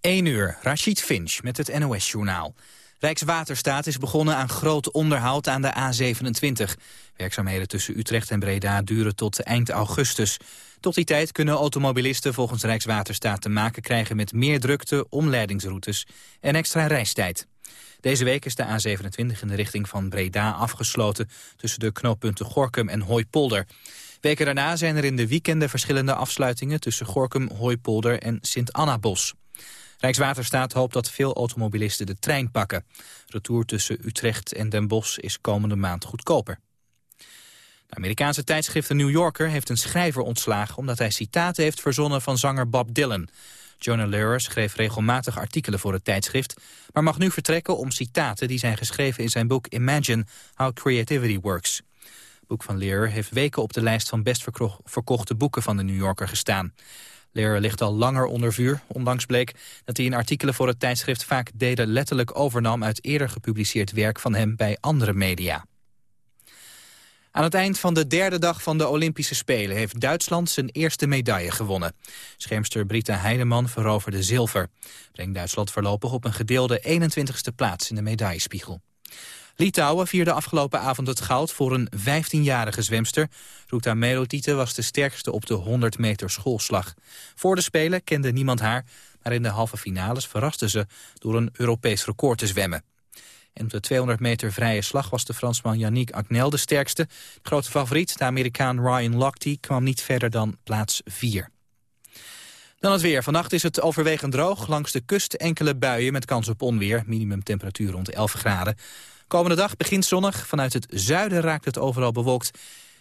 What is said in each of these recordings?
1 uur, Rachid Finch met het NOS-journaal. Rijkswaterstaat is begonnen aan groot onderhoud aan de A27. Werkzaamheden tussen Utrecht en Breda duren tot eind augustus. Tot die tijd kunnen automobilisten volgens Rijkswaterstaat te maken krijgen... met meer drukte, omleidingsroutes en extra reistijd. Deze week is de A27 in de richting van Breda afgesloten... tussen de knooppunten Gorkum en Hooipolder. Weken daarna zijn er in de weekenden verschillende afsluitingen... tussen Gorkum, Hooipolder en Sint-Annabos. Rijkswaterstaat hoopt dat veel automobilisten de trein pakken. Retour tussen Utrecht en Den Bosch is komende maand goedkoper. De Amerikaanse tijdschrift The New Yorker heeft een schrijver ontslagen... omdat hij citaten heeft verzonnen van zanger Bob Dylan. Jonah Lehrer schreef regelmatig artikelen voor het tijdschrift... maar mag nu vertrekken om citaten die zijn geschreven in zijn boek Imagine How Creativity Works. Het boek van Lehrer heeft weken op de lijst van best verkochte boeken van The New Yorker gestaan. Lehrer ligt al langer onder vuur. Ondanks bleek dat hij in artikelen voor het tijdschrift vaak delen letterlijk overnam uit eerder gepubliceerd werk van hem bij andere media. Aan het eind van de derde dag van de Olympische Spelen heeft Duitsland zijn eerste medaille gewonnen. Schermster Brita Heideman veroverde zilver. Brengt Duitsland voorlopig op een gedeelde 21ste plaats in de medaillespiegel. Litouwen vierde afgelopen avond het goud voor een 15-jarige zwemster. Ruta Melotite was de sterkste op de 100 meter schoolslag. Voor de Spelen kende niemand haar, maar in de halve finales verraste ze door een Europees record te zwemmen. En op de 200 meter vrije slag was de Fransman Yannick Agnel de sterkste. De grote favoriet, de Amerikaan Ryan Lochte, kwam niet verder dan plaats 4. Dan het weer. Vannacht is het overwegend droog. Langs de kust enkele buien met kans op onweer. Minimumtemperatuur rond 11 graden. Komende dag begint zonnig. Vanuit het zuiden raakt het overal bewolkt.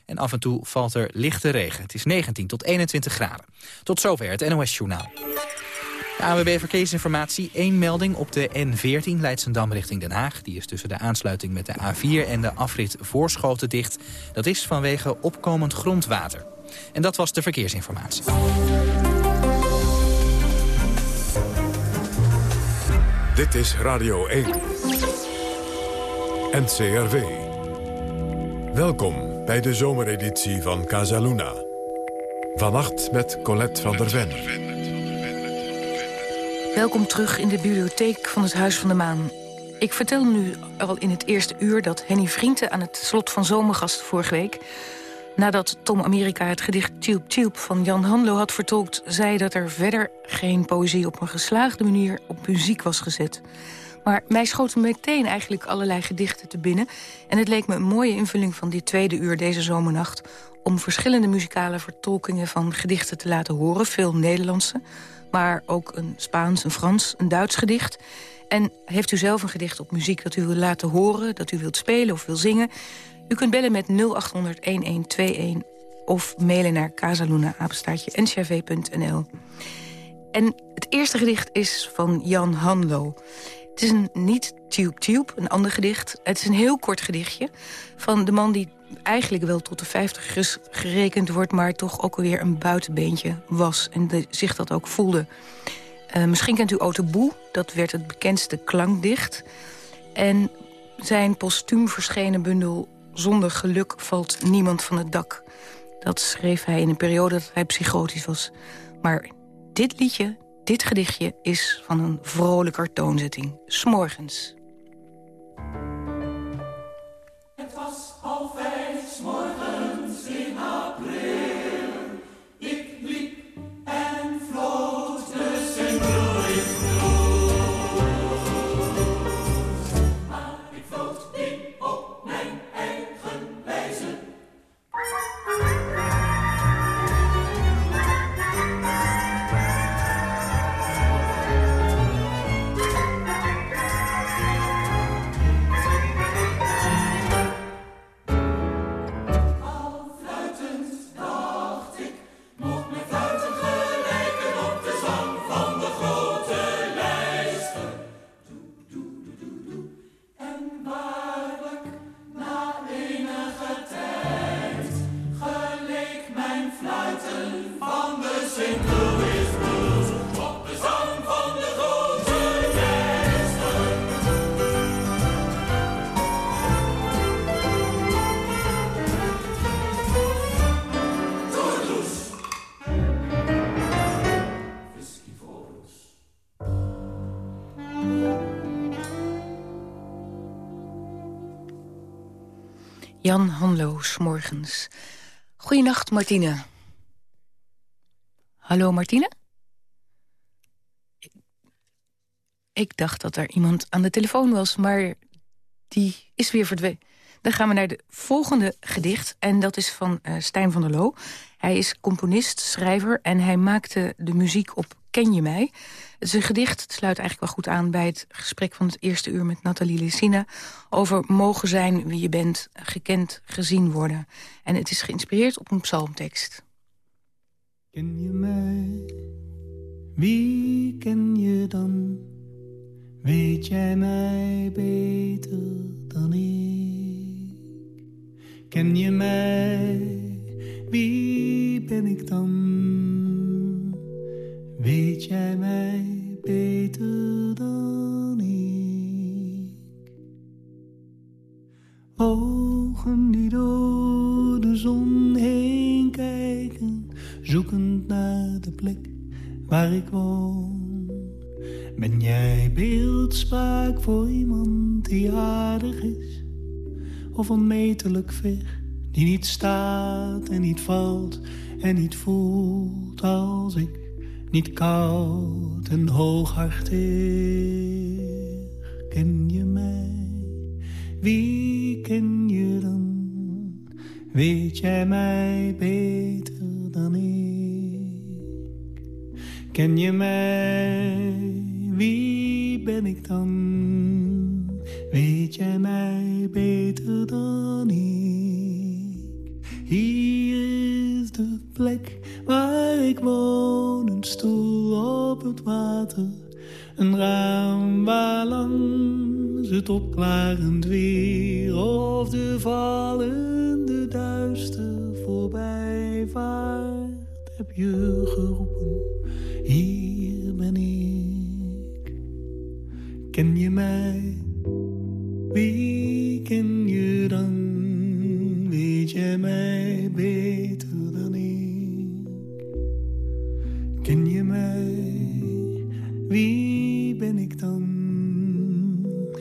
En af en toe valt er lichte regen. Het is 19 tot 21 graden. Tot zover het NOS Journaal. De AWB Verkeersinformatie. één melding op de N14 Leidsendam richting Den Haag. Die is tussen de aansluiting met de A4 en de afrit Voorschoten dicht. Dat is vanwege opkomend grondwater. En dat was de verkeersinformatie. Dit is Radio 1. NCRV. Welkom bij de zomereditie van Casaluna. Vannacht met Colette van der Ven. Welkom terug in de bibliotheek van het Huis van de Maan. Ik vertel nu al in het eerste uur dat Henny Vrienden... aan het slot van Zomergast vorige week... nadat Tom Amerika het gedicht Tube Tube van Jan Hanlo had vertolkt... zei dat er verder geen poëzie op een geslaagde manier op muziek was gezet... Maar mij schoten meteen eigenlijk allerlei gedichten te binnen. En het leek me een mooie invulling van die tweede uur deze zomernacht... om verschillende muzikale vertolkingen van gedichten te laten horen. Veel Nederlandse, maar ook een Spaans, een Frans, een Duits gedicht. En heeft u zelf een gedicht op muziek dat u wilt laten horen... dat u wilt spelen of wil zingen... U kunt bellen met 0800-1121 of mailen naar casaluna-ncrv.nl. En het eerste gedicht is van Jan Hanlo. Het is een niet Tube Tube, een ander gedicht. Het is een heel kort gedichtje van de man die eigenlijk wel tot de 50 gerekend wordt... maar toch ook alweer een buitenbeentje was en zich dat ook voelde. Uh, misschien kent u Otto Boe, dat werd het bekendste klankdicht. En zijn postuum verschenen bundel Zonder geluk valt niemand van het dak. Dat schreef hij in een periode dat hij psychotisch was. Maar dit liedje dit gedichtje is van een vrolijke toonzetting. S'morgens. Hanloos, morgens. Goedenacht, Martine. Hallo, Martine? Ik dacht dat er iemand aan de telefoon was, maar die is weer verdwenen. Dan gaan we naar de volgende gedicht. En dat is van uh, Stijn van der Loo. Hij is componist, schrijver en hij maakte de muziek op Ken je mij? Het is een gedicht, het sluit eigenlijk wel goed aan... bij het gesprek van het eerste uur met Nathalie Lessina... over mogen zijn wie je bent, gekend, gezien worden. En het is geïnspireerd op een psalmtekst. Ken je mij? Wie ken je dan? Weet jij mij beter dan ik? Ken je mij? Wie ben ik dan? Weet jij mij beter dan ik? Ogen die door de zon heen kijken, zoekend naar de plek waar ik woon ben jij beeldspraak voor iemand die aardig is? Of onmetelijk ver, die niet staat en niet valt en niet voelt als ik, niet koud en hooghartig. Ken je mij? Wie ken je dan? Weet jij mij beter dan ik? Ken je mij? Wie ben ik dan? Weet jij mij beter dan ik? Hier is de plek waar ik woon, een stoel op het water. Een raam waar langs het opklarend weer of de vallende duister voorbij vaart. Heb je geroepen, hier ben ik. Ken je mij? Wie ken je dan? Weet jij mij Wie ben ik dan?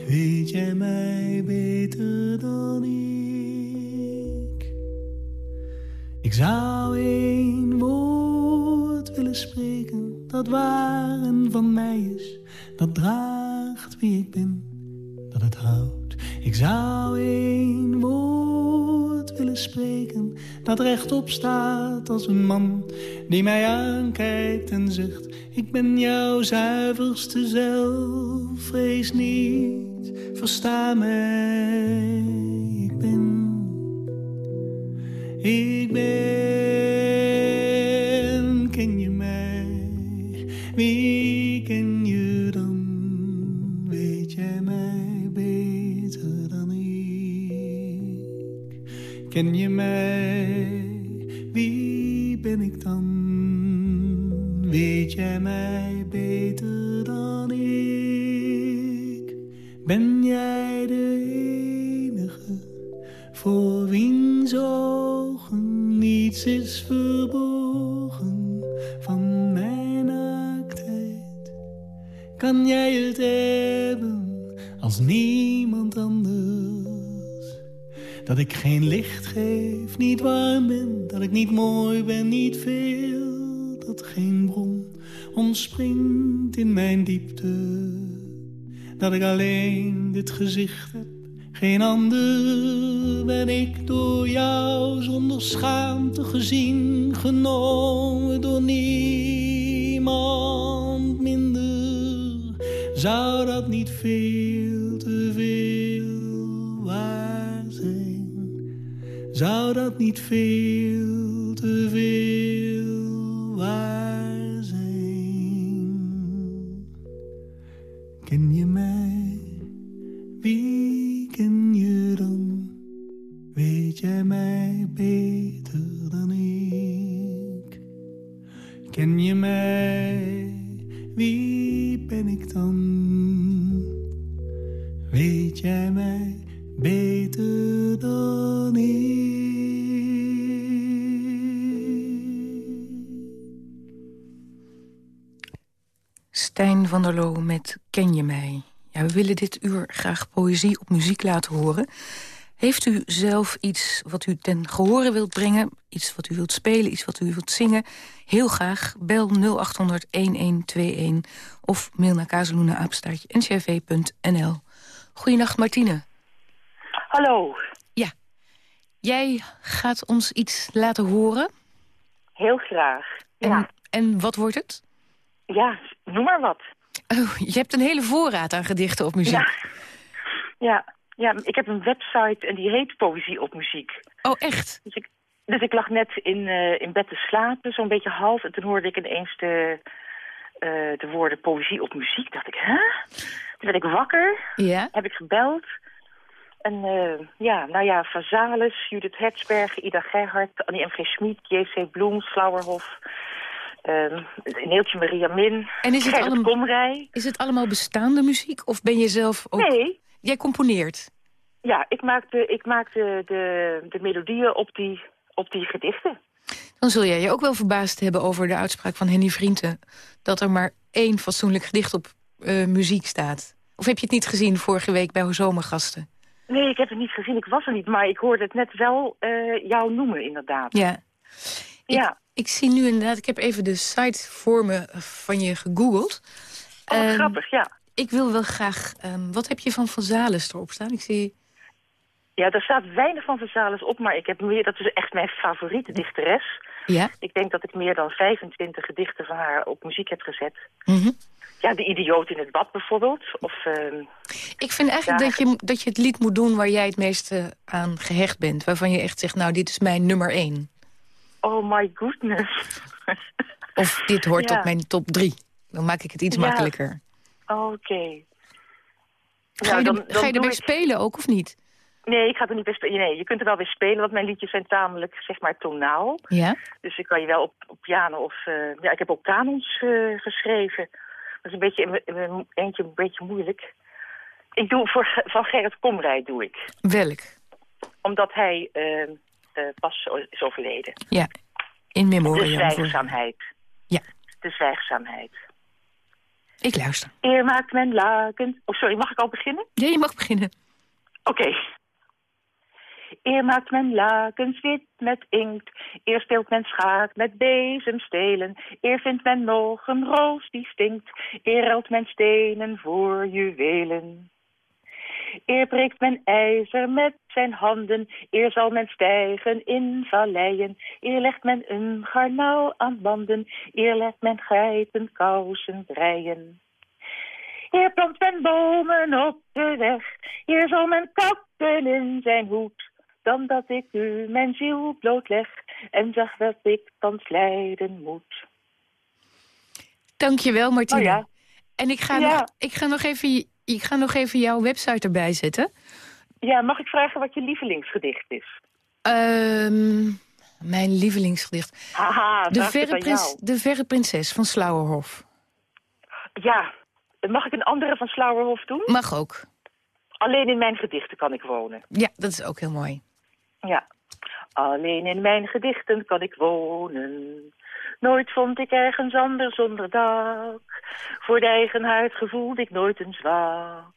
Weet jij mij beter dan ik? Ik zou één woord willen spreken dat waar en van mij is, dat draagt wie ik ben, dat het houdt. Ik zou een woord willen spreken dat rechtop staat als een man die mij aankijkt en zegt: Ik ben jouw zuiverste zelf, vrees niet, versta mij. Geen ander ben ik door jou zonder schaamte gezien, genomen door niemand minder. Zou dat niet veel te veel Zou dat niet veel te veel poëzie op muziek laten horen. Heeft u zelf iets wat u ten gehore wilt brengen? Iets wat u wilt spelen, iets wat u wilt zingen? Heel graag, bel 0800-1121 of mail naar kazeloenenapenstaartje.ncrv.nl. Goedenacht, Martine. Hallo. Ja. Jij gaat ons iets laten horen? Heel graag. En, ja. en wat wordt het? Ja, noem maar wat. Oh, je hebt een hele voorraad aan gedichten op muziek. Ja. Ja, ja, ik heb een website en die heet Poëzie op Muziek. Oh, echt? Dus ik, dus ik lag net in, uh, in bed te slapen, zo'n beetje half. En toen hoorde ik ineens de, uh, de woorden Poëzie op Muziek. dacht ik, hè? Toen werd ik wakker, ja? heb ik gebeld. En uh, ja, nou ja, Vazalis, Judith Hertzberg, Ida Gerhardt, Annie M. G. Schmid, J.C. Bloem, Slauerhof... Uh, Neeltje Maria Min, en is het, allemaal, is het allemaal bestaande muziek of ben je zelf ook... Nee. Jij componeert? Ja, ik maak de, ik maak de, de, de melodieën op die, op die gedichten. Dan zul jij je ook wel verbaasd hebben over de uitspraak van Henny Vrienden... dat er maar één fatsoenlijk gedicht op uh, muziek staat. Of heb je het niet gezien vorige week bij Zomergasten? Nee, ik heb het niet gezien. Ik was er niet. Maar ik hoorde het net wel uh, jou noemen, inderdaad. Ja. Ja. Ik, ik zie nu inderdaad... Ik heb even de site voor me van je gegoogeld. Oh, Ehm, grappig, ja. Ik wil wel graag... Um, wat heb je van Van Zales erop staan? Ik zie... Ja, er staat weinig van Van Zales op, maar ik heb meer, dat is echt mijn favoriete dichteres. Ja? Ik denk dat ik meer dan 25 gedichten van haar op muziek heb gezet. Mm -hmm. Ja, De Idioot in het Bad bijvoorbeeld. Of, uh, ik vind eigenlijk ja, dat, je, dat je het lied moet doen waar jij het meeste aan gehecht bent. Waarvan je echt zegt, nou, dit is mijn nummer één. Oh my goodness. of dit hoort ja. tot mijn top drie. Dan maak ik het iets ja. makkelijker. Oké. Okay. Ga, je, dan, dan ga je erbij ik... spelen ook, of niet? Nee, ik ga er niet bij spelen. Nee, je kunt er wel weer spelen, want mijn liedjes zijn tamelijk, zeg maar, tonaal. Ja? Dus ik kan je wel op, op piano of... Uh, ja, ik heb ook kanons uh, geschreven. Dat is een beetje, eentje een beetje moeilijk. Ik doe voor, van Gerrit Komrij doe ik. Welk? Omdat hij uh, pas is overleden. Ja, in memoriam. De zwijgzaamheid. Ja. De zwijgzaamheid. Ik luister. Eer maakt men lakens... Oh, sorry, mag ik al beginnen? Ja, je mag beginnen. Oké. Okay. Eer maakt men lakens wit met inkt. Eer speelt men schaak met bezemstelen. Eer vindt men nog een roos die stinkt. Eer ruilt men stenen voor juwelen. Eer breekt men ijzer met zijn handen. Eer zal men stijgen in valleien. Eer legt men een garnaal aan banden. Eer legt men geiten kousen breien. Eer plant men bomen op de weg. Eer zal men kappen in zijn hoed. Dan dat ik u mijn ziel blootleg. En zag dat ik thans lijden moet. Dankjewel, Martine. Oh ja. En ik ga, ja. nog, ik, ga nog even, ik ga nog even jouw website erbij zetten. Ja, mag ik vragen wat je lievelingsgedicht is? Um, mijn lievelingsgedicht. Haha, de, verre prins, de Verre Prinses van Slauerhof. Ja, mag ik een andere van Slauerhof doen? Mag ook. Alleen in mijn gedichten kan ik wonen. Ja, dat is ook heel mooi. Ja. Alleen in mijn gedichten kan ik wonen. Nooit vond ik ergens anders zonder dak. Voor de eigen huid gevoelde ik nooit een zwak.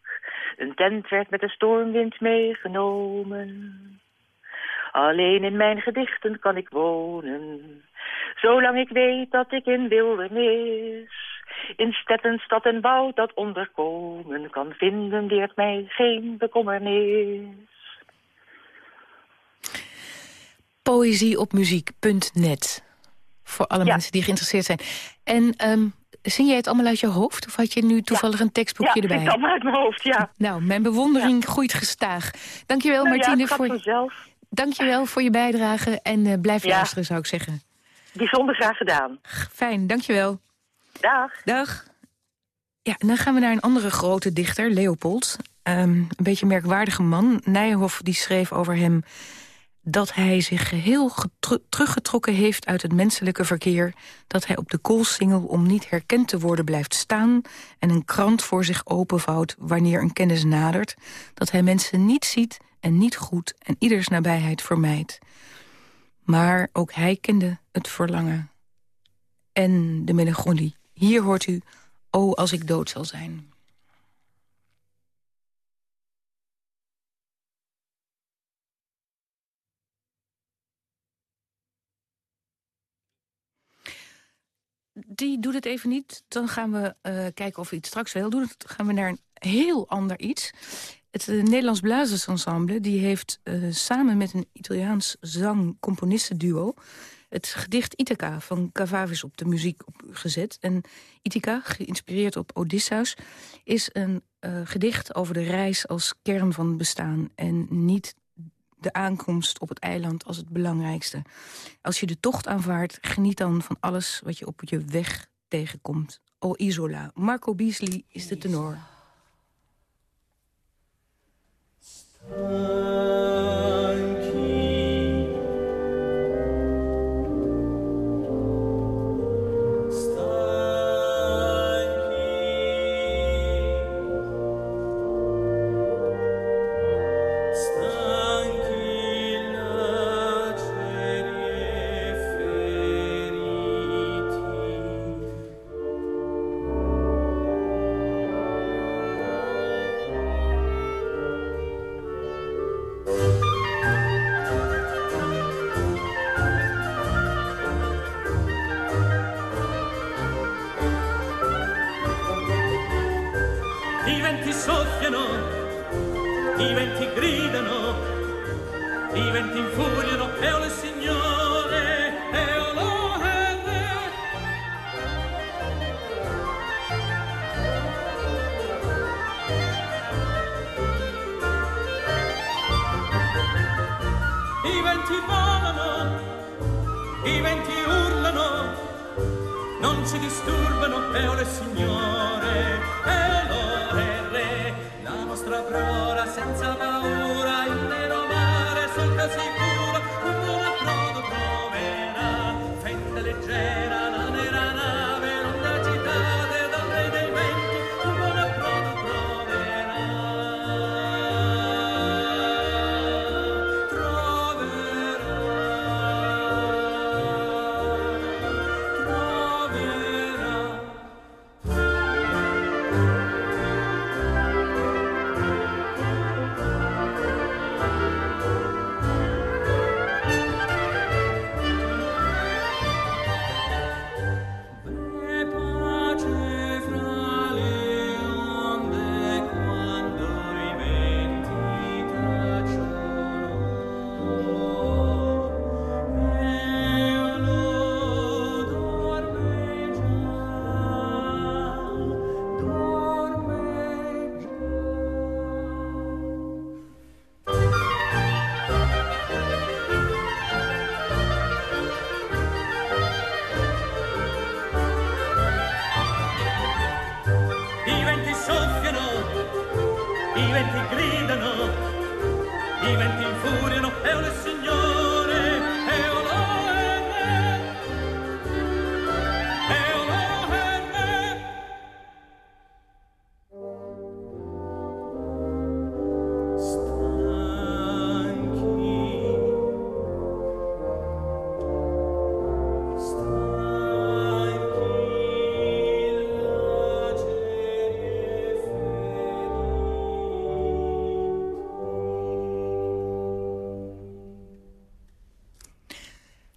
Een tent werd met de stormwind meegenomen. Alleen in mijn gedichten kan ik wonen. Zolang ik weet dat ik in wildernis... in steppen, stad en woud dat onderkomen kan vinden... leert mij geen bekommernis. Poëzieopmuziek.net Voor alle ja. mensen die geïnteresseerd zijn. En um, zing jij het allemaal uit je hoofd? Of had je nu toevallig ja. een tekstboekje ja, erbij? Ja, het allemaal uit mijn hoofd, ja. Nou, mijn bewondering groeit gestaag. Dankjewel, nou, Martine. Ja, voor... vanzelf. Dankjewel voor je bijdrage en uh, blijf luisteren, zou ik zeggen. Bijzonder graag gedaan. Fijn, dankjewel. Dag. Dag. Ja, en dan gaan we naar een andere grote dichter, Leopold. Um, een beetje een merkwaardige man. Nijhoff die schreef over hem dat hij zich geheel teruggetrokken heeft uit het menselijke verkeer... dat hij op de koolsingel om niet herkend te worden blijft staan... en een krant voor zich openvouwt wanneer een kennis nadert... dat hij mensen niet ziet en niet goed en ieders nabijheid vermijdt. Maar ook hij kende het verlangen en de melancholie. Hier hoort u, o als ik dood zal zijn... die doet het even niet. Dan gaan we uh, kijken of we iets straks wel doen. Dan gaan we naar een heel ander iets. Het uh, Nederlands Blazersensemble die heeft uh, samen met een Italiaans zang-componistenduo... het gedicht Ithaca van Cavavis op de muziek gezet. En Ithaca, geïnspireerd op Odysseus, is een gedicht over de reis als kern van bestaan... en niet de aankomst op het eiland als het belangrijkste. Als je de tocht aanvaardt, geniet dan van alles wat je op je weg tegenkomt. O Isola, Marco Beasley is de tenor. i venti volano, i venti urlano, non ci disturbano, eole signore, eole re, la nostra prora senza valore.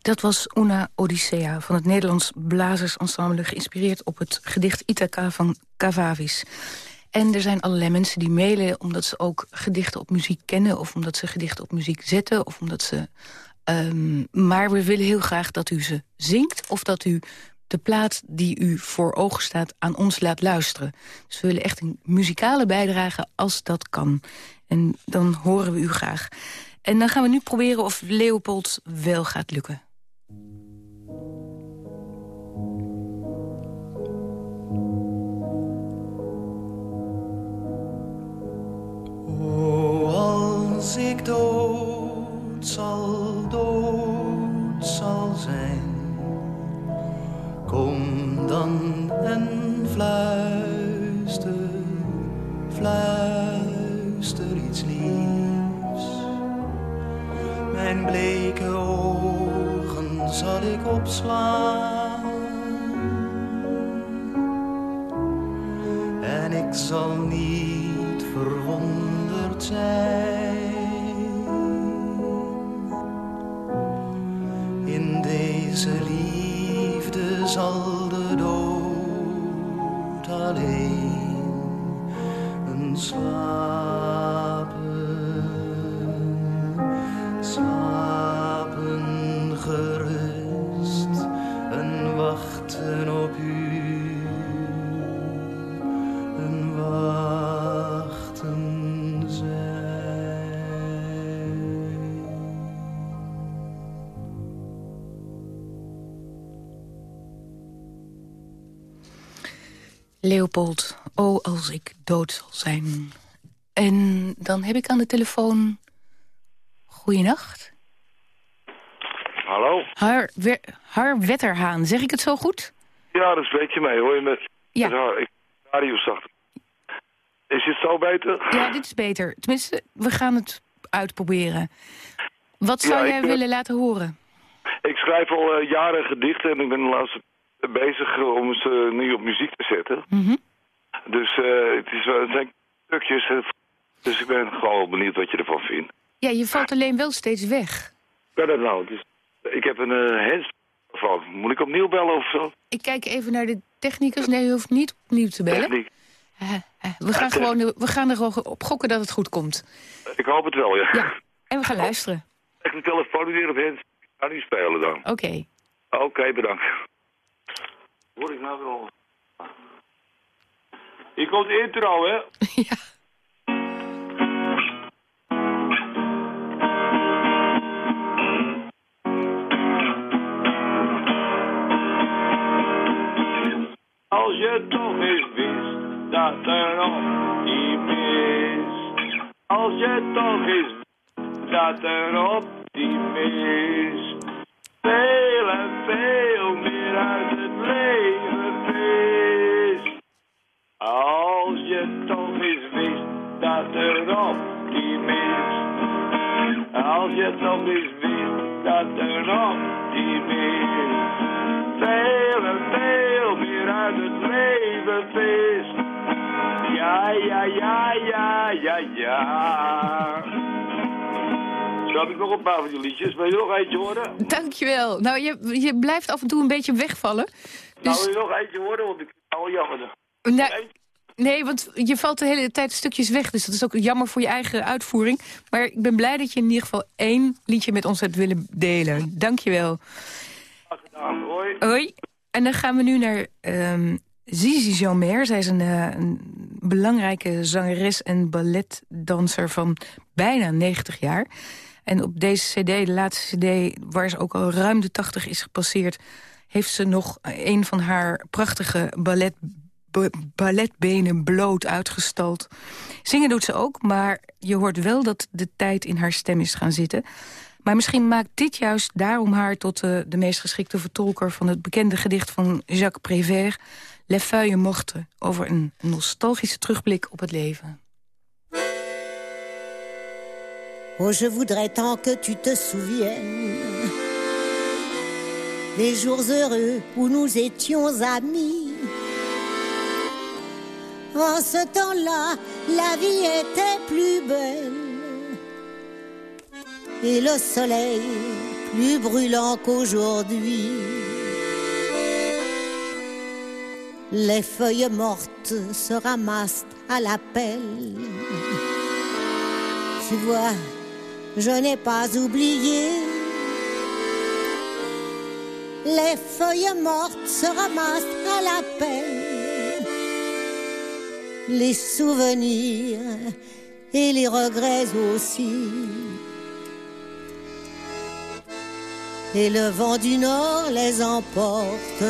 Dat was Una Odyssea van het Nederlands Blazersensemble... geïnspireerd op het gedicht Ithaca van Cavavis. En er zijn allerlei mensen die mailen omdat ze ook gedichten op muziek kennen... of omdat ze gedichten op muziek zetten, of omdat ze... Um, maar we willen heel graag dat u ze zingt... of dat u de plaat die u voor ogen staat aan ons laat luisteren. Dus we willen echt een muzikale bijdrage als dat kan. En dan horen we u graag. En dan gaan we nu proberen of Leopold wel gaat lukken. Fluister, fluister iets liefs. Mijn bleke ogen zal ik opslaan. En ik zal niet verwonderd zijn in deze liefde zal de dood alleen een sla. Leopold, oh als ik dood zal zijn. En dan heb ik aan de telefoon... Goeienacht. Hallo? Har, we, Har Wetterhaan, zeg ik het zo goed? Ja, dat spreek je mee, hoor je met... Ja. met haar. ik radio zacht. Is dit zo beter? Ja, dit is beter. Tenminste, we gaan het uitproberen. Wat zou Ja, jij eh, willen laten horen? Ik schrijf al eh, jaren gedichten en ik ben de laatste bezig eh, om ze nu op muziek te zetten. Mhm. Dus eh, het, is, wel- het zijn stukjes, eh, dus ik ben gewoon wel benieuwd wat je ervan vindt. Ja, je valt alleen wel steeds weg. Kan dat nou? Dus, ik heb een uh, hands van. Moet ik opnieuw bellen of zo? Ik kijk even naar de technicus. Nee, je hoeft niet opnieuw te bellen. Techniek. Eh, eh, we, gaan gewoon, we gaan er gewoon op gokken dat het goed komt. Ik hoop het wel, ja. Ja, en we gaan luisteren. Echt een telefoon weer op hands. Ik ga niet spelen dan. Oké. Oké, bedankt. Hoor ik nou wel... Hier komt de intro, hè? ja. Als je toch eens wist dat er optimist. Als je toch eens wist dat er optimist. Veel en veel meer uit eens wist dat er optimist. Als je toch eens wist dat er optimist. Veel en veel meer uit het leven vis. Ja, ja, ja, ja, ja, ja. Zo heb ik nog een paar van die liedjes. Wil je nog eentje horen? Dankjewel. Nou, je, je blijft af en toe een beetje wegvallen. Nou, Dus, wil je nog eentje horen? Want ik het wel jammer. nou? Nee, want je valt de hele tijd stukjes weg. Dus dat is ook jammer voor je eigen uitvoering. Maar ik ben blij dat je in ieder geval één liedje met ons hebt willen delen. Dankjewel. Graag gedaan. Hoi. Hoi. En dan gaan we nu naar ehm Zizi Jeanmaire. Zij is een, eh, een belangrijke zangeres en balletdanser van bijna 90 jaar. En op deze cd, de laatste cd, waar ze ook al ruim de 80 is gepasseerd... heeft ze nog een van haar prachtige ballet, ba- balletbenen bloot uitgestald. Zingen doet ze ook, maar je hoort wel dat de tijd in haar stem is gaan zitten... Maar misschien maakt dit juist daarom haar tot eh, de meest geschikte vertolker... van het bekende gedicht van Jacques Prévert... Les Feuilles Mortes, over een nostalgische terugblik op het leven. Oh, je voudrais tant que tu te souviennes des jours heureux où nous étions amis. En ce temps-là, la vie était plus belle et le soleil plus brûlant qu'aujourd'hui. Les feuilles mortes se ramassent à la pelle. Tu vois, je n'ai pas oublié. Les feuilles mortes se ramassent à la pelle. Les souvenirs et les regrets aussi. Et le vent du nord les emporte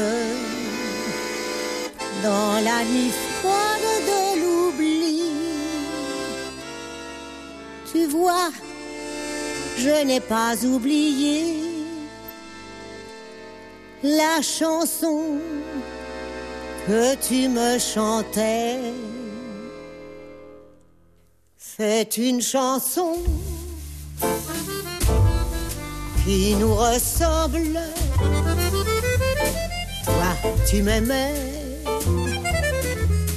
dans la nuit froide de l'oubli. Tu vois, je n'ai pas oublié la chanson que tu me chantais. C'est une chanson qui nous ressemble. Toi, tu m'aimais,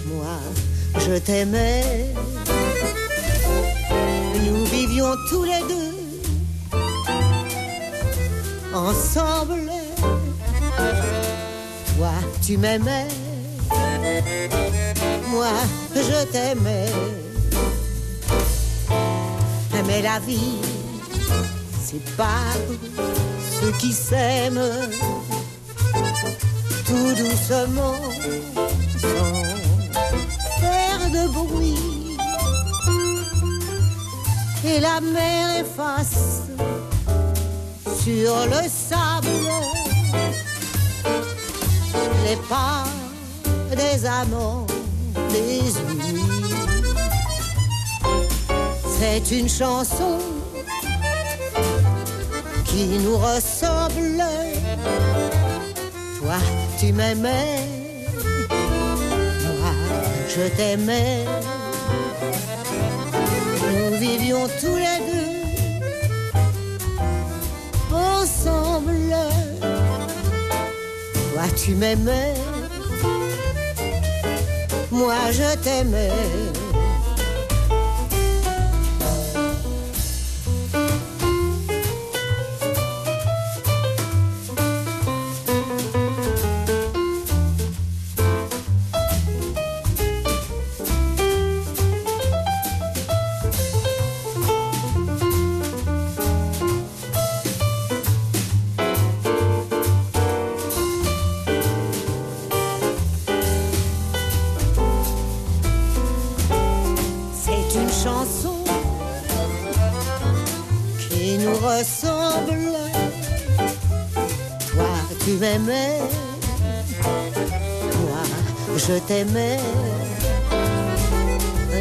moi, je t'aimais. Nous vivions tous les deux ensemble. Toi, tu m'aimais, moi, je t'aimais. Mais la vie sépare ceux qui s'aiment tout doucement sans faire de bruit. Et la mer efface sur le sable les pas des amants désunis. C'est une chanson qui nous ressemble. Toi, tu m'aimais, moi, je t'aimais. Nous vivions tous les deux ensemble. Toi, tu m'aimais, moi, je t'aimais.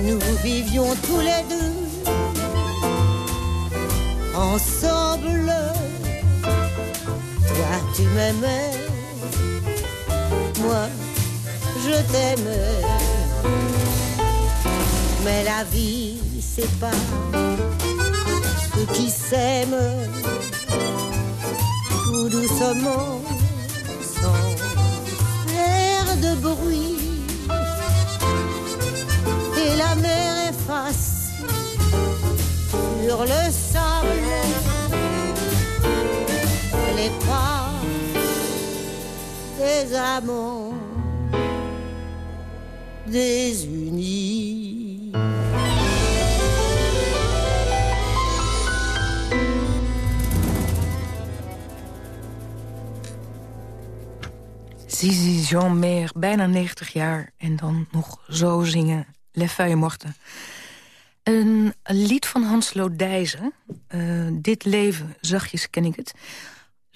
Nous vivions tous les deux ensemble. Toi, tu m'aimais, moi, je t'aimais. Mais la vie, c'est pas ceux qui s'aiment tout doucement, amants désunis. Zizi Jean Meer, bijna 90 jaar. En dan nog zo zingen. Les Feuilles Morten. Een lied van Hans Lodijzen. Eh, Dit leven, zachtjes ken ik het.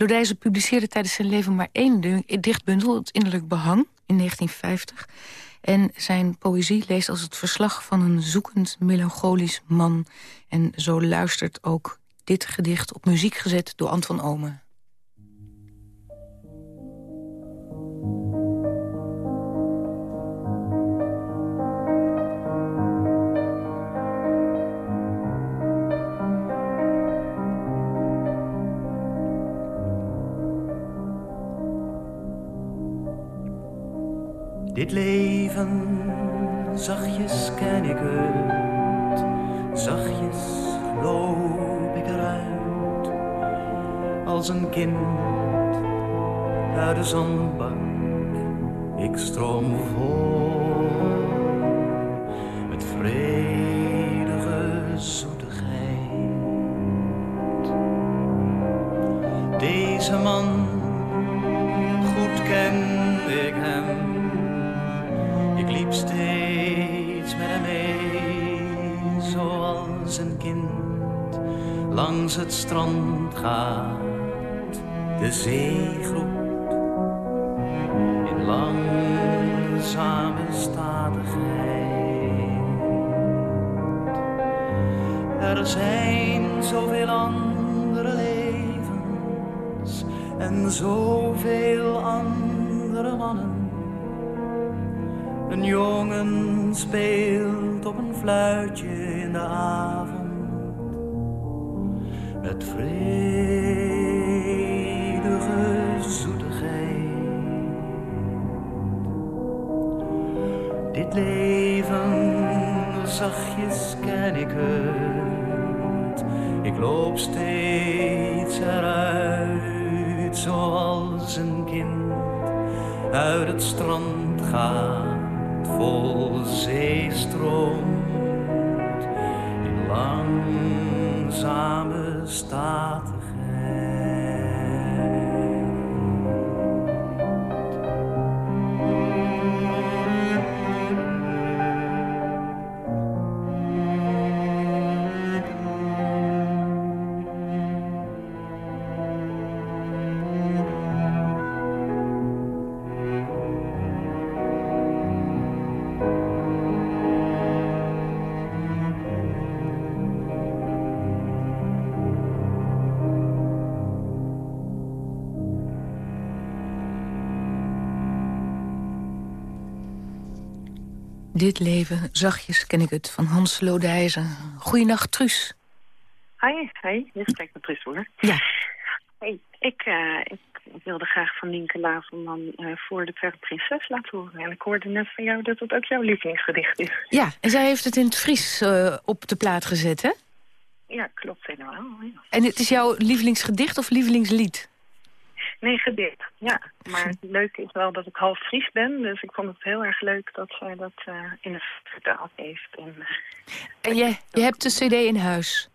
Lodijzen publiceerde tijdens zijn leven maar één dichtbundel... Het Innerlijk Behang, in 1950. En zijn poëzie leest als het verslag van een zoekend, melancholisch man. En zo luistert ook dit gedicht op muziek gezet door Anton Omen. Dit leven, zachtjes ken ik het, zachtjes loop ik eruit. Als een kind uit de zandbank, ik stroom vol met vredige zoetigheid. Deze man, langs het strand gaat. De zee groet in langzame statigheid. Er zijn zoveel andere levens en zoveel andere mannen. Een jongen speelt op een fluitje in de avond vredige zoetigheid. Dit leven, zachtjes ken ik het. Ik loop steeds eruit, zoals een kind uit het strand gaat, vol zee staan. Dit leven, zachtjes ken ik het, van Hans Lodijzen. Goeienacht, Truus. Hi, hi. Je spreekt met Truus hoor. Ja. Hey, ik, uh, ik wilde graag van Nienke Laverman uh, voor de Verre Prinses laten horen. En ik hoorde net van jou dat het ook jouw lievelingsgedicht is. Ja, en zij heeft het in het Fries uh, op de plaat gezet, hè? Ja, klopt helemaal. Ja. En het is jouw lievelingsgedicht of lievelingslied? Nee, gedicht, ja. Maar het leuke is wel dat ik half Fries ben. Dus ik vond het heel erg leuk dat zij dat uh, in het vertaald heeft. En, uh, en je, je hebt de cd in huis?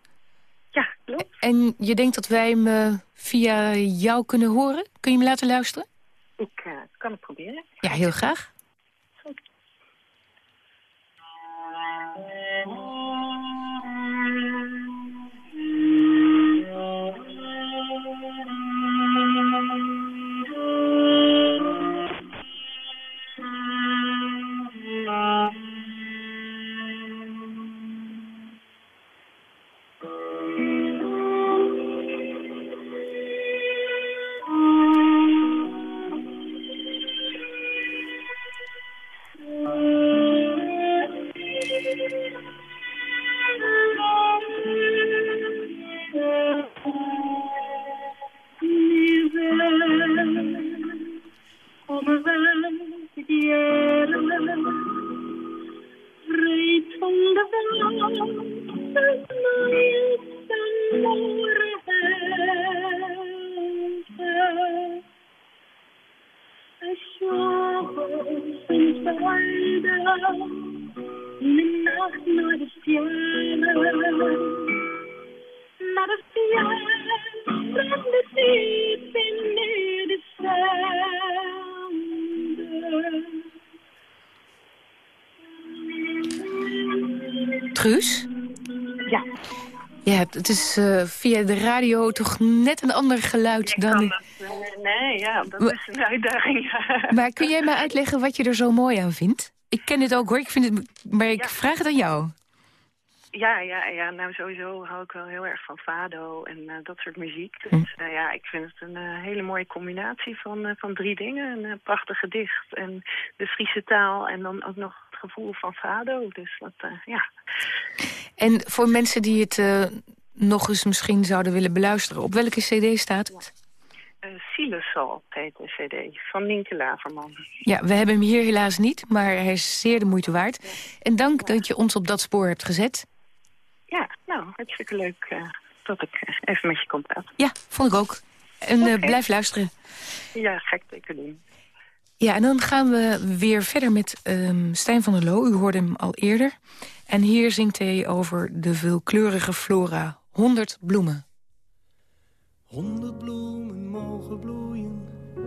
Ja, klopt. En je denkt dat wij hem uh, via jou kunnen horen? Kun je me laten luisteren? Ik kan het proberen. Ja, heel graag. Goed. Het is uh, via de radio toch net een ander geluid dan... nee, ja, dat Maar- is een uitdaging. Ja. Maar kun jij mij uitleggen wat je er zo mooi aan vindt? Ik ken dit ook hoor, ik vind het, maar ik Ja. vraag het aan jou. Ja, ja, ja, nou sowieso hou ik wel heel erg van fado en eh, dat soort muziek. Dus eh, ja, ik vind het een eh, hele mooie combinatie van, eh, van drie dingen. Een eh, prachtig gedicht en de Friese taal en dan ook nog het gevoel van fado. Dus dat, eh, ja. En voor mensen die het eh, nog eens misschien zouden willen beluisteren... op welke cd staat het? Silesalt heet de cd van Nienke Laverman. Ja, we hebben hem hier helaas niet, maar hij is zeer de moeite waard. En dank dat je ons op dat spoor hebt gezet. Ja, nou, hartstikke leuk eh, dat ik eh, even met je kon praten. Ja, vond ik ook. En eh, blijf luisteren. Ja, gek zeker doen. Ja, en dan gaan we weer verder met ehm, Stijn van der Loo. U hoorde hem al eerder. En hier zingt hij over de veelkleurige flora. 100 bloemen. Honderd bloemen mogen bloeien,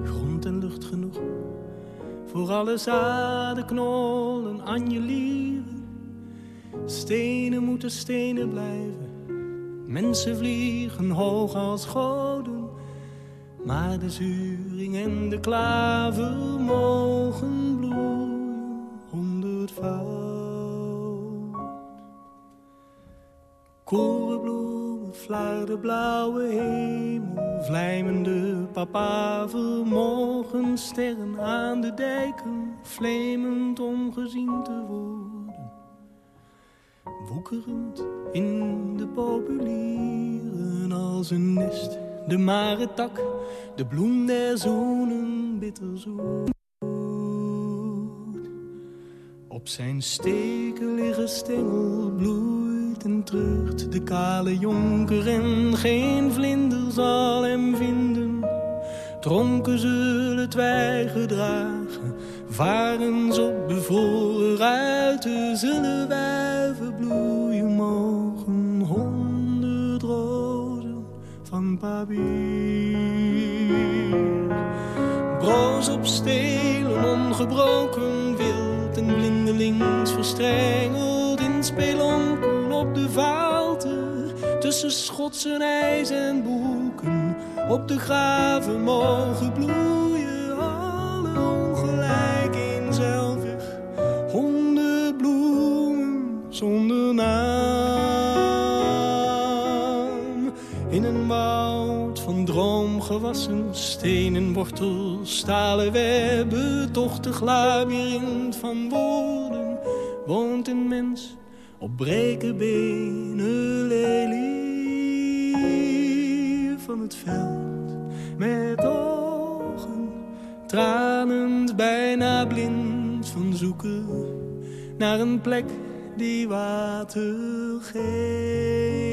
grond en lucht genoeg. Voor alle zaden, knollen, anjelieren. Stenen moeten stenen blijven. Mensen vliegen hoog als goden. Maar de zuring en de klaver mogen bloeien honderdvoud. Korenbloemen, flarden, blauwe hemel, vlijmende papaver, morgen sterren aan de dijken, flemend om gezien te worden. Woekerend in de populieren als een nest, de maretak, de bloem der zoenen, bitterzoet. Op zijn stekelige stengel bloeit en treurt de kale jonker en geen vlinder zal hem vinden. Dronken zullen twijgen dragen, varens op bevroren ruiten zullen wijven bloeien mogen. Honderd rozen van papier. Broos op stelen, ongebroken, wild en blindelings verstrengeld in spelonken op de vaalte. Tussen schotsen ijs en boeken, op de graven mogen bloeien. Alle ongelijk in zelfweg, bloemen zonder naam. In een woud van droomgewassen, stenen wortels, stalen webben, tochtig labyrint van woorden. woont een mens op breken benen lelie van het veld met ogen tranend bijna blind van zoeken naar een plek die water geeft.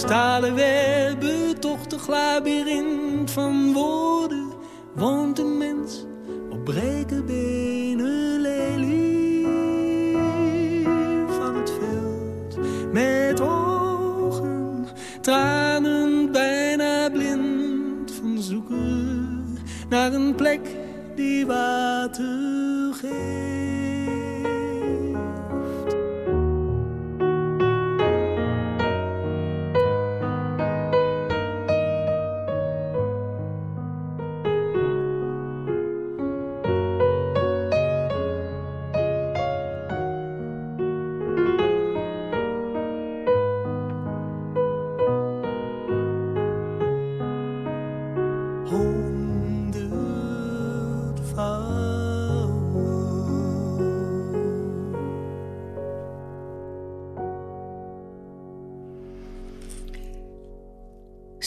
Stalen webben, tochtig labyrint van woorden. Woont een mens op breken benen, lelie van het veld. Met ogen, tranen bijna blind van zoeken naar een plek die water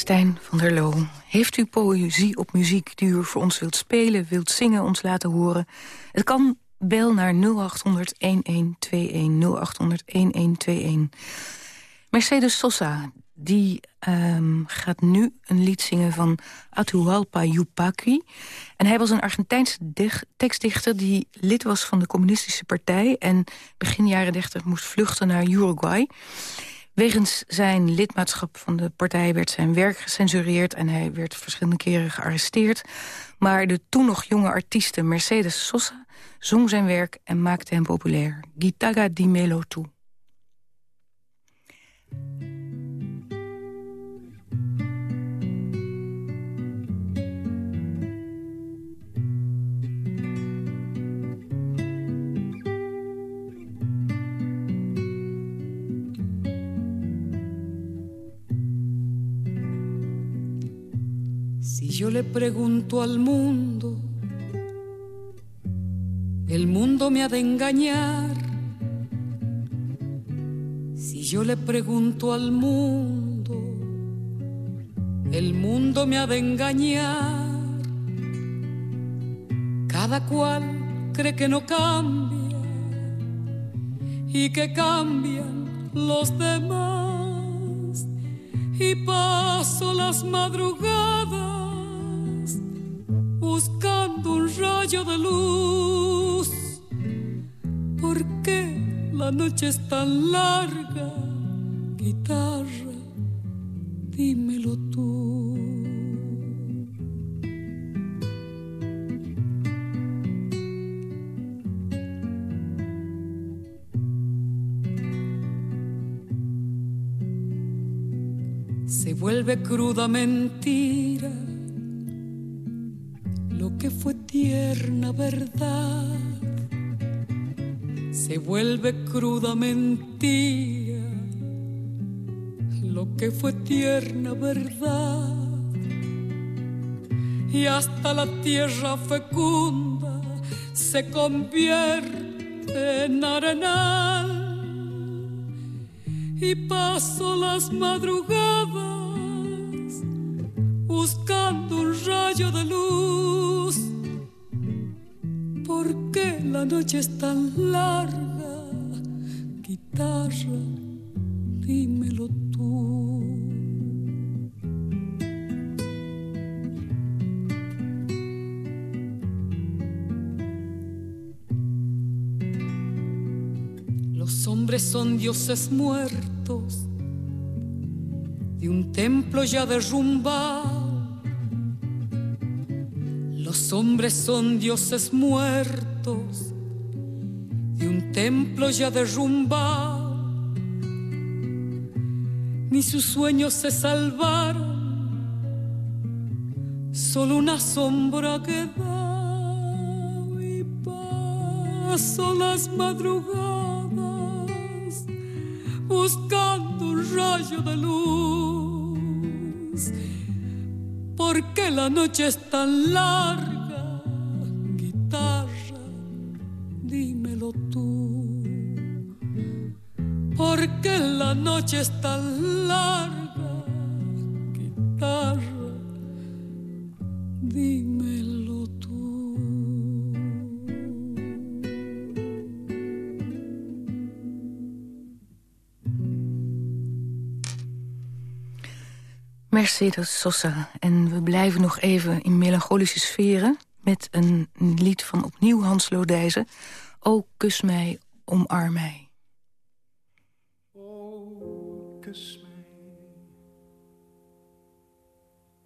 Stijn van der Loo. Heeft u poëzie op muziek die u voor ons wilt spelen, wilt zingen, ons laten horen? Het kan bel naar 0800-1121, 0800-1121. Mercedes Sosa, die um, gaat nu een lied zingen van Atahualpa Yupanqui. En hij was een Argentijnse tekstdichter die lid was van de communistische partij... en begin jaren 30 moest vluchten naar Uruguay... Wegens zijn lidmaatschap van de partij werd zijn werk gecensureerd... en hij werd verschillende keren gearresteerd. Maar de toen nog jonge artieste Mercedes Sosa zong zijn werk en maakte hem populair. Guitarra di Melo toe. Yo le pregunto al mundo, el mundo me ha de engañar. Si yo le pregunto al mundo, el mundo me ha de engañar. Cada cual cree que no cambia y que cambian los demás. Y paso las madrugadas rayo de luz. ¿Por qué la noche es tan larga? Guitarra, dímelo tú. Se vuelve cruda mentira fue tierna verdad se vuelve cruda mentira. Lo que fue tierna verdad y hasta la tierra fecunda se convierte en arenal y paso las madrugadas buscando un rayo de luz. ¿Por qué la noche es tan larga? Guitarra, dímelo tú. Los hombres son dioses muertos de un templo ya derrumbado los hombres son dioses muertos de un templo ya derrumbado. ni sus sueños se salvaron. Solo una sombra queda y paso las madrugadas buscando un rayo de luz. Porque la noche es tan larga, guitarra, dímelo tú. Porque la noche es tan larga, Mercedes Sosa. En we blijven nog even in melancholische sferen... met een lied van opnieuw Hans Lodijzen. O, kus mij, omarm mij. O, kus mij,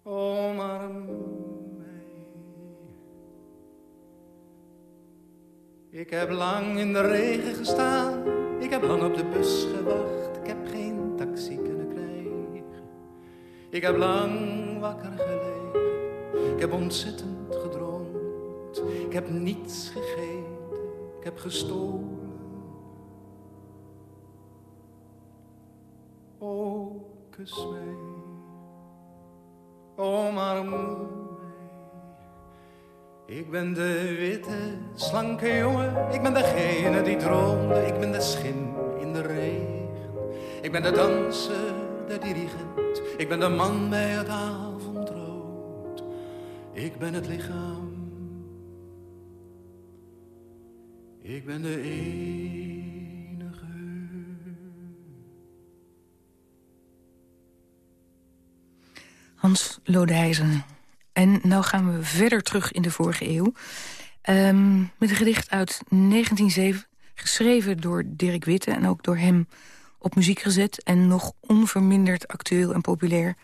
omarm mij. Ik heb lang in de regen gestaan, ik heb lang op de bus gewacht, ik heb geen taxi. Ik heb lang wakker gelegen, ik heb ontzettend gedroomd, ik heb niets gegeten, ik heb gestolen. O, kus mij, omarm mij. Ik ben de witte, slanke jongen, ik ben degene die droomde, ik ben de schim in de regen. Ik ben de danser, de dirigent, ik ben de man bij het avondrood. Ik ben het lichaam, ik ben de enige. Hans Lodijzen. En nou gaan we verder terug in de vorige eeuw. Ehm, met een gedicht uit 1907, geschreven door Dirk Witte... en ook door hem op muziek gezet... en nog onverminderd actueel en populair.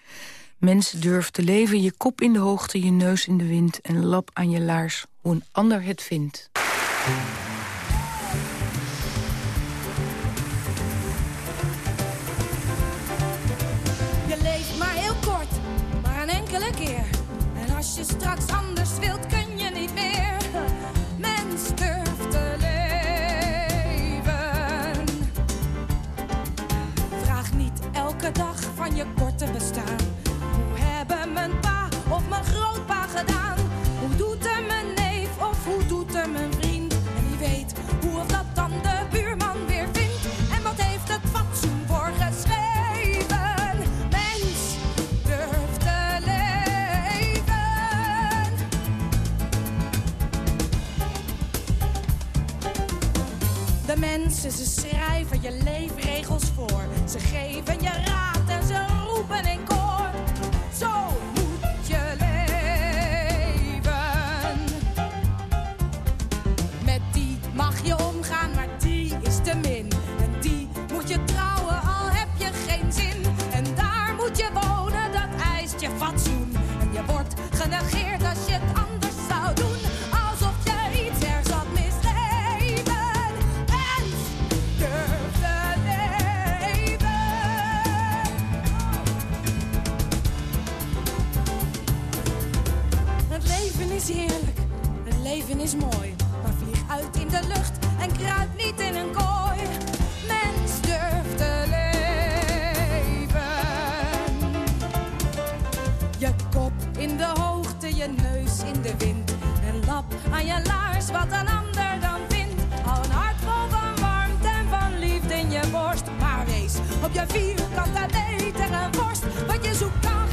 Mens durft te leven, je kop in de hoogte, je neus in de wind... en lap aan je laars, hoe een ander het vindt. Je leeft maar heel kort, maar een enkele keer. En als je straks anders wilt, De mensen, ze schrijven je leefregels voor. Ze geven je raad en ze roepen in koor. Zo moet je leven. Met die mag je omgaan, maar die is te min. En die moet je trouwen, al heb je geen zin. En daar moet je wonen, dat eist je fatsoen. En je wordt genegeerd als je het heerlijk, het leven is mooi. Maar vlieg uit in de lucht en kruip niet in een kooi. Mens durft te leven. Je kop in de hoogte, je neus in de wind. En lap aan je laars wat een ander dan vindt. Al een hart vol van warmte en van liefde in je borst. Maar wees op je vierkante meter een worst. Wat je zoekt kan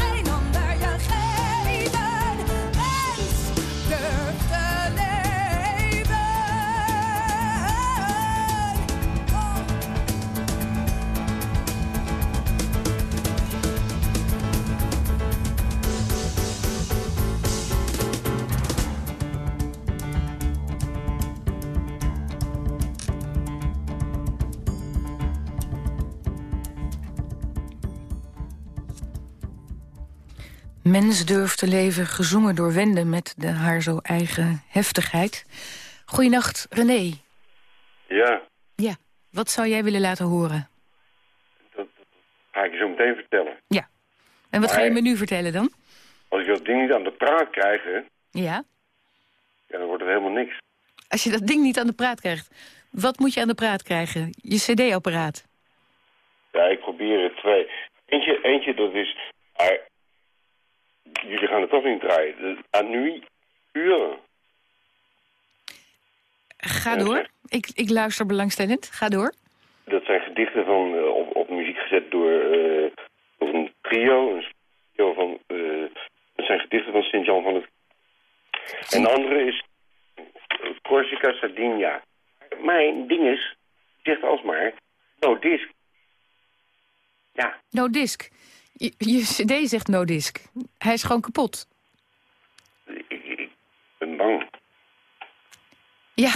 Mens durft te leven, gezongen door Wende... met de haar zo eigen heftigheid. Goeienacht, René. Ja, Ja, wat zou jij willen laten horen? haar ga ik je zo meteen vertellen. Ja. En wat ga je me nu vertellen dan? Als ik dat ding niet aan de praat krijg, hè, Ja. ja, dan wordt het helemaal niks. Als je dat ding niet aan de praat krijgt, wat moet je aan de praat krijgen? Je cd-apparaat. Ja, ik probeer het twee. Eentje, eentje dat is... Maar, jullie gaan het toch niet draaien. De Uren. Ga door. Ik, ik luister belangstellend. Ga door. Dat zijn gedichten van, eh, op, op muziek gezet door, eh, door een trio. Een trio van, eh, dat zijn gedichten van Sint-Jan van het... En de andere is Corsica Sardinia. Mijn ding is, zegt alsmaar, no disc. Ja, No disc. Je, je cd zegt no disc. Hij is gewoon kapot. ik ben bang. Ja,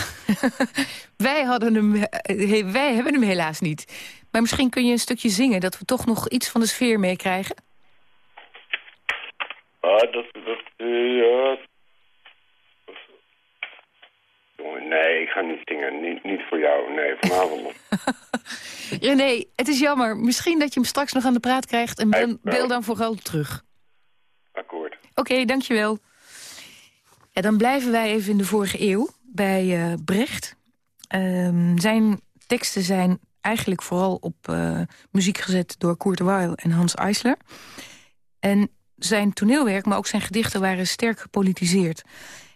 wij, hadden hem, eh, wij hebben hem helaas niet. Maar misschien kun je een stukje zingen... dat we toch nog iets van de sfeer meekrijgen? Ah, dat, dat, ja. Jongen, nee, ik ga niet zingen. Niet, niet voor jou. Nee, vanavond nog. René, het is jammer. Misschien dat je hem straks nog aan de praat krijgt... en wel. bel dan vooral terug. Akkoord. Oké, dankjewel. Ja, dan blijven wij even in de vorige eeuw bij eh, Brecht. Ehm, zijn teksten zijn eigenlijk vooral op eh, muziek gezet door Kurt Weill en Hans Eisler. En zijn toneelwerk, maar ook zijn gedichten waren sterk gepolitiseerd.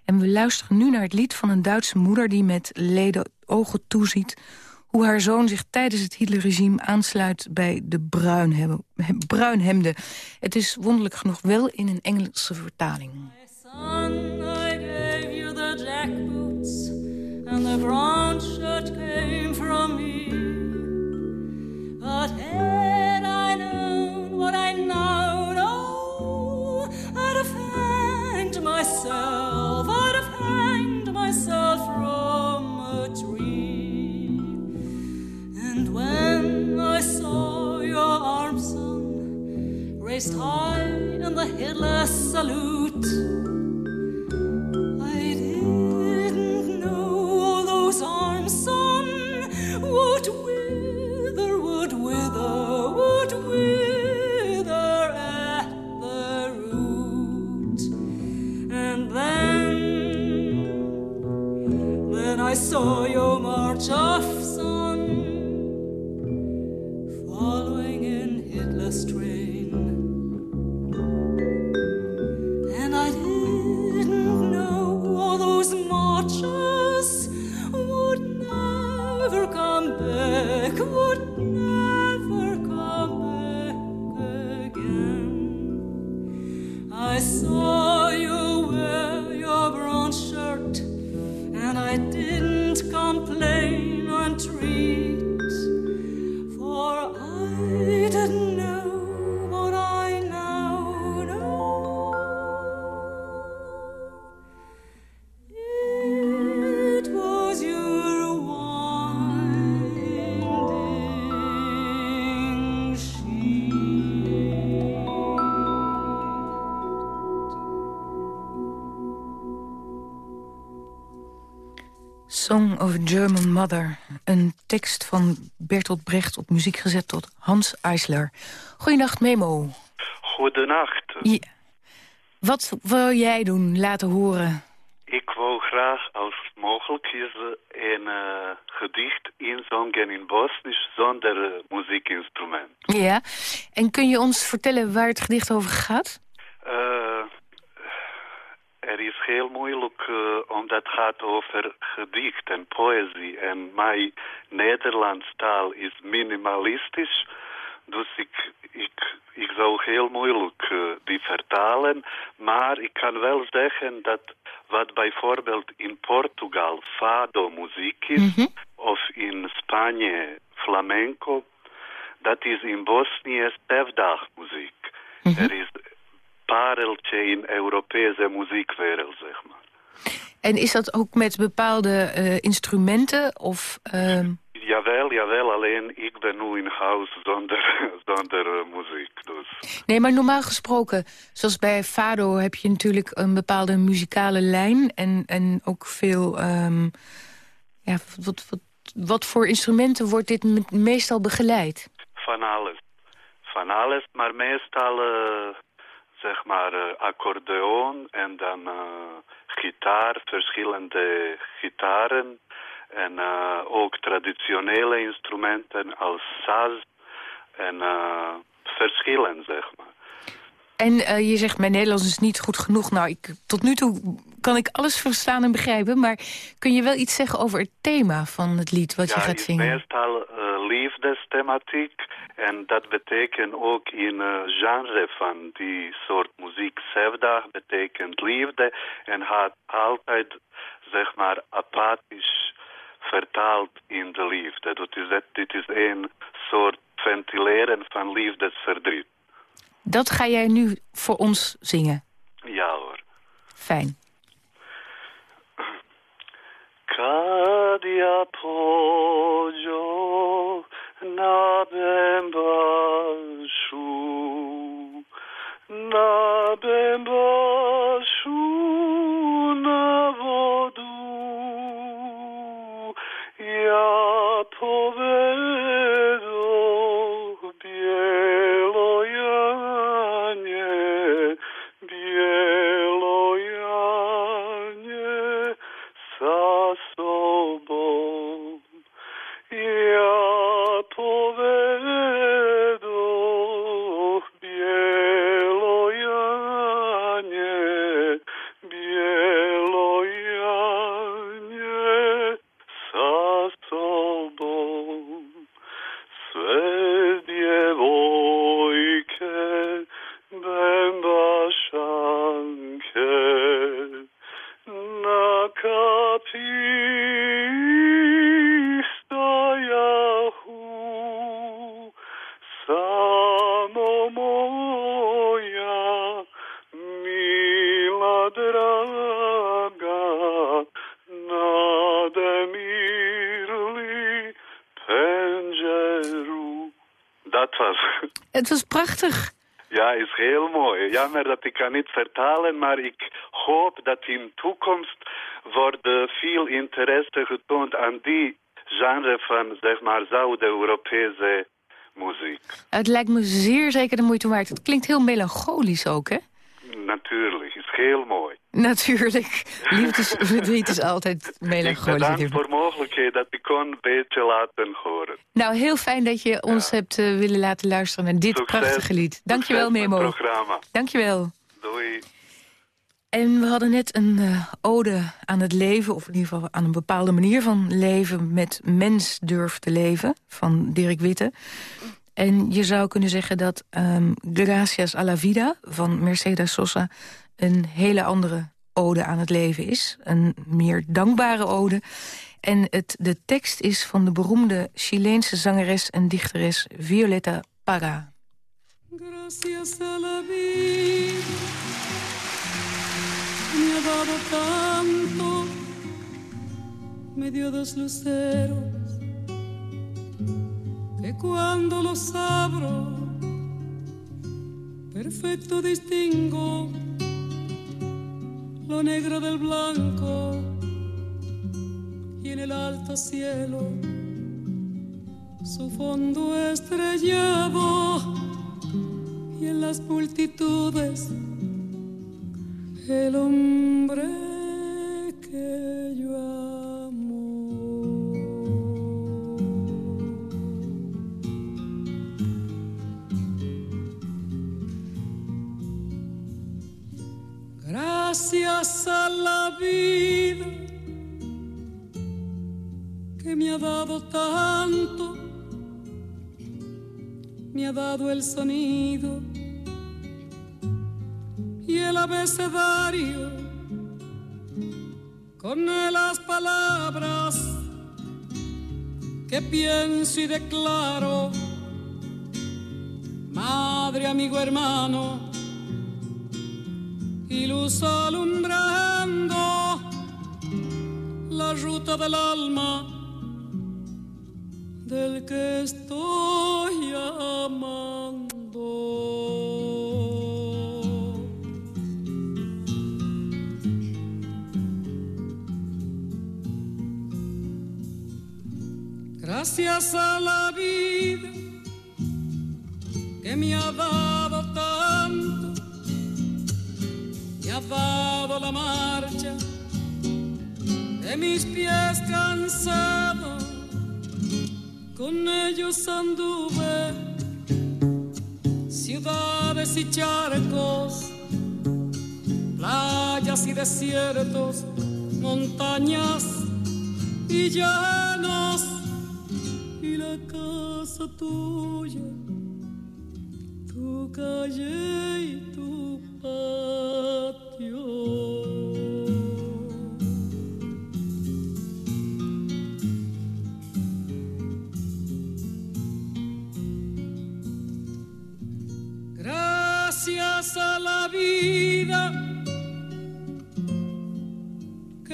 En we luisteren nu naar het lied van een Duitse moeder... die met leden ogen toeziet hoe haar zoon zich tijdens het Hitlerregime aansluit bij de bruinhem- bruinhemden. Het is wonderlijk genoeg wel in een Engelse vertaling. Jackboots, and the came from me. But had I known what I now know, myself, myself from a tree. And when I saw your arms son, raised high in the headless salute, I didn't know those arms, son, would wither, would wither, would wither I saw you march off, Mother. Een tekst van Bertolt Brecht op muziek gezet tot Hans Eisler. Goeiedag Memo. Goedenacht. Ja. Wat wil jij doen, laten horen? Ik wou graag als het mogelijk is eh, een eh, gedicht inzongen in Bosnisch zonder eh, muziekinstrument. Ja, en kun je ons vertellen waar het gedicht over gaat? Eh, er is heel moeilijk eh, omdat het gaat over gedicht en poëzie. En mijn Nederlands taal is minimalistisch. Dus ik, ik, ik zou heel moeilijk eh, die vertalen. Maar ik kan wel zeggen dat wat bijvoorbeeld in Portugal fado muziek is, of in Spanje flamenco, dat is in Bosnië stevdagmuziek. Er is pareltje in Europese muziekwereld, zeg maar. En is dat ook met bepaalde eh, instrumenten? Of, ehm, Jawel, jawel, alleen ik ben nu in huis zonder, zonder eh, muziek. Dus. Nee, maar normaal gesproken, zoals bij Fado... heb je natuurlijk een bepaalde muzikale lijn... en, en ook veel... ehm, ja, wat, wat, wat voor instrumenten wordt dit me- meestal begeleid? Van alles. van alles, maar meestal eh, zeg maar uh, accordeon en dan uh, gitaar, verschillende gitaren en uh, ook traditionele instrumenten als saz en verschillen, zeg maar. En je zegt, mijn Nederlands is niet goed genoeg. Nou, ik, tot nu toe kan ik alles verstaan en begrijpen. Maar kun je wel iets zeggen over het thema van het lied wat je gaat zingen? Ja, meestal liefdesthematiek. En dat betekent ook in uh, genre van die soort muziek. Sevda betekent liefde en had altijd, zeg maar, apathisch vertaald in de liefde. Dat is, dat, dit is een soort ventileren van liefdesverdriet. Dat ga jij nu voor ons zingen? Ja hoor. Fijn. Kad ja pođo na Bembašu, na Het was prachtig. Ja, is heel mooi. Jammer dat ik kan niet vertalen, maar ik hoop dat in toekomst wordt veel interesse getoond aan die genre van, zeg maar, Zuid-Europese muziek. Het lijkt me zeer zeker de moeite waard. Het klinkt heel melancholisch ook, hè? Natuurlijk, is heel mooi. Natuurlijk. Liefdesverdriet is altijd melancholisch. Ik bedankt voor de mogelijkheid dat ik kon een beetje laten horen. Nou, heel fijn dat je ons hebt uh, willen laten luisteren naar dit Succes. prachtige lied. Dankjewel, Memo. programma. Dankjewel. Doei. En we hadden net een uh, ode aan het leven, of in ieder geval aan een bepaalde manier van leven... met mens durft te leven, van Dirk Witte. En je zou kunnen zeggen dat um, Gracias a la Vida van Mercedes Sosa... een hele andere ode aan het leven is. Een meer dankbare ode. En het, de tekst is van de beroemde Chileense zangeres en dichteres Violeta Parra. Gracias a la vida me ha dado tanto, me dio dos luceros que cuando los abro perfecto distingo lo negro del blanco en el alto cielo. Su fondo estrellado y en las multitudes el hombre dado tanto, me ha dado el sonido y el abecedario. Con las palabras que pienso y declaro, madre, amigo, hermano, y luz alumbrando la ruta del alma del que estoy amando. Gracias a la vida que me ha dado tanto, me ha dado la marcha de mis pies cansados, con ellos anduve ciudades y charcos, playas y desiertos, montañas y llanos y la casa tuya, tu calle y tu patio.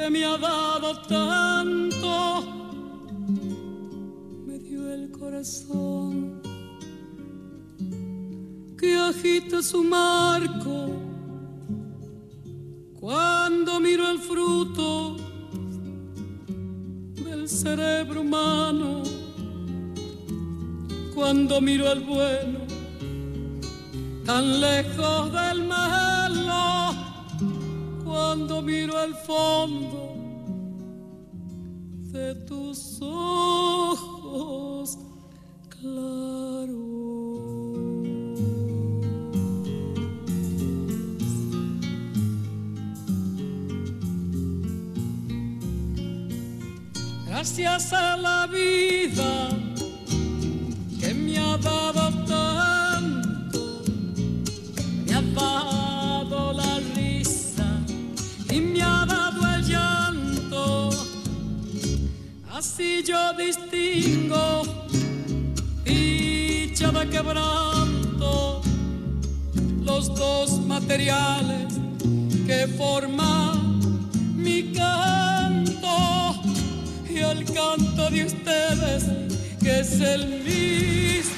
Me ha dado tanto, me dio el corazón que agita su marco. Cuando miro el fruto del cerebro humano, cuando miro el bueno tan lejos del malo cuando miro el fondo de tus ojos claros. Gracias a la vida que me ha dado Así yo distingo dicha de quebranto, los dos materiales que forman mi canto y el canto de ustedes que es el mismo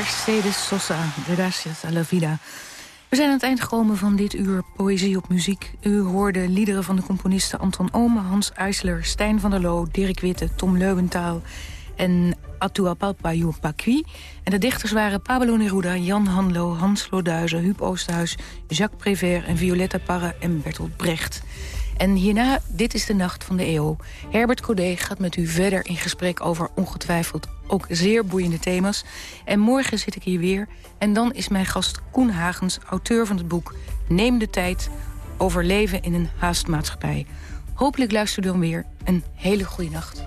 Mercedes Sosa, Gracias a la Vida. We zijn aan het eind gekomen van dit uur Poëzie op Muziek. U hoorde liederen van de componisten Anton Ome, Hans Eisler... Stijn van der Loo, Dirk Witte, Tom Leuwentaal en Atahualpa Yumpaqui. En de dichters waren Pablo Neruda, Jan Hanlo, Hans Loduizen... Huub Oosterhuis, Jacques Prévert en Violetta Parra en Bertolt Brecht. En hierna, dit is de nacht van de eeuw. Herbert Codé gaat met u verder in gesprek over ongetwijfeld ook zeer boeiende thema's. En morgen zit ik hier weer. En dan is mijn gast Koen Hagens, auteur van het boek... Neem de tijd, over leven in een haastmaatschappij. Hopelijk luistert u dan weer. Een hele goede nacht.